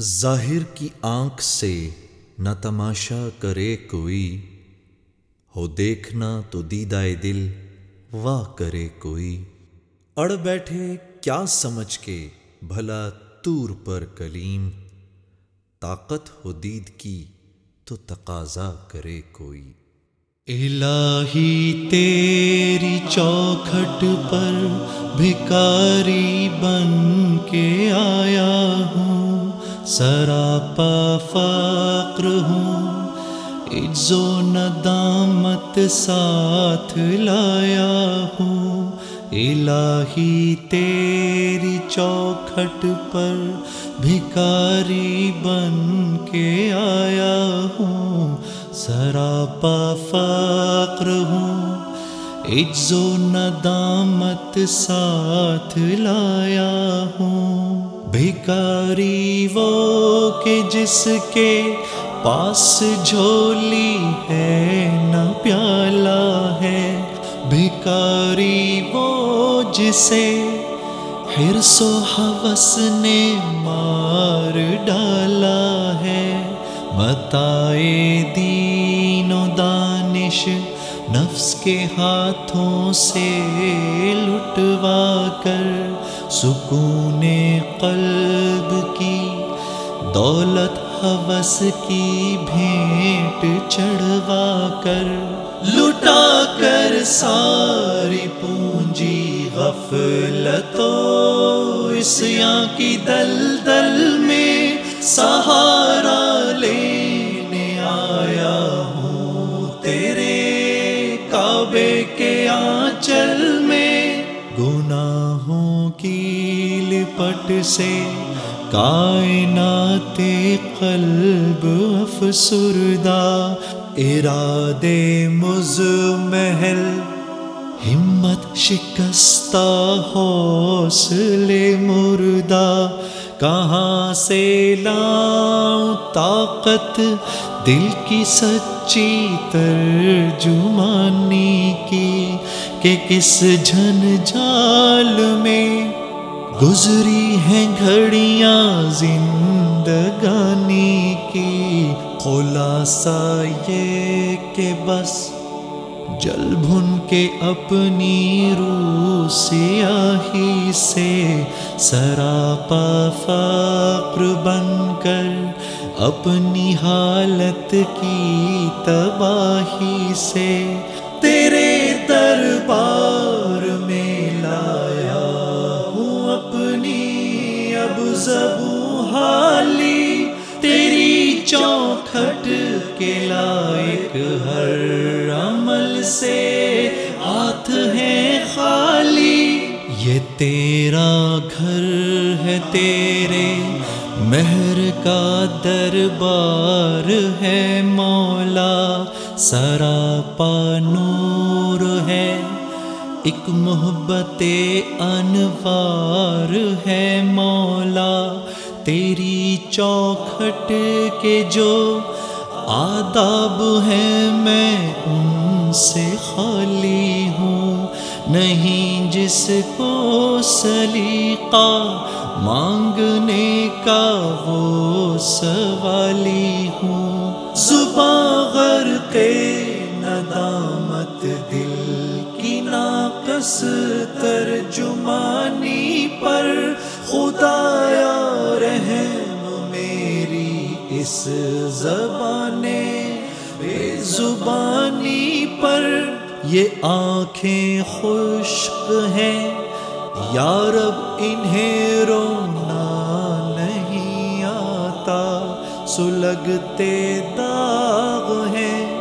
ظاہر کی آنکھ سے نہ تماشا کرے کوئی، ہو دیکھنا تو دیدائے دل واہ کرے کوئی۔ اڑ بیٹھے کیا سمجھ کے بھلا تور پر کلیم۔ طاقت ہو دید کی تو تقاضا کرے کوئی۔ الہی تیری چوکھٹ پر بھکاری بن کے آیا ہوں۔ سراپا فقر ہوں عز و ندامت ساتھ لایا ہوں۔ الہی تیری چوکھٹ پر بھکاری بن کے آیا ہوں۔ سراپا فقر ہوں عز و ندامت ساتھ لایا ہوں۔ بھکاری وہ کہ جس کے پاس جھولی ہے، نہ پیالہ ہے۔ بھکاری وہ جسے حرص و حوث نے مار ڈالا ہے۔ بتائے دین و دانش نفس کے ہاتھوں سے لٹوا کر سکون قلب کی، دولت حوث کی بھینٹ چڑھوا کر لٹا کر ساری پونجی غفلتوں اس یہاں کی دل دل میں سہارا کعبے کے آنچل میں گناہوں کی لپٹ سے کائنات قلب افسردہ ارادے مز محل ہمت شکستہ حوصلے مردہ کہاں سے لاؤں طاقت؟ دل کی سچی ترجمانی کی کہ کس جھن جال میں گزری ہیں گھڑیاں زندگانی کی؟ خلاصہ یہ کہ بس جل بھن کے اپنی روح سیاہی سے، سراپا فقر بن کر اپنی حالت کی تباہی سے تیرے دربار میں لایا ہوں اپنی اب زبو حالی، تیری چوکھٹ کے لائق ہر سے ہاتھ ہے خالی۔ یہ تیرا گھر ہے تیرے مہر کا دربار ہے مولا۔ سراپا نور ہے، ایک محبت انوار ہے مولا۔ تیری چوکھٹ کے جو آداب ہیں، میں ان سے خالی ہوں، نہیں جس کو سلیقہ مانگنے کا وہ سوالی ہوں۔ زباں غرق ندامت دل کی ناقص ترجمانی پر خدایا رحم میری اس زبان بے زبانی پر یہ آنکھیں خشک ہیں۔ یارب، انہیں رونا نہیں آتا۔ سلگتے داغ ہیں۔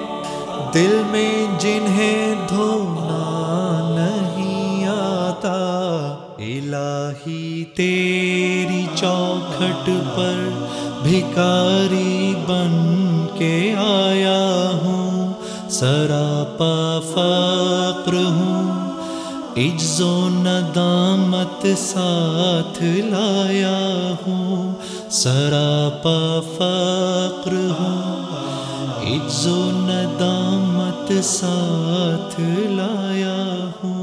دل میں جنہیں دھونا نہیں آتا۔ الہی تیری چوکھٹ پر بھکاری بن کے آیا ہوں، سراپا فقر ہوں، عجز و ندامت ساتھ لایا ہوں، سراپا فقر ہوں، عجز و ندامت ساتھ لایا ہوں۔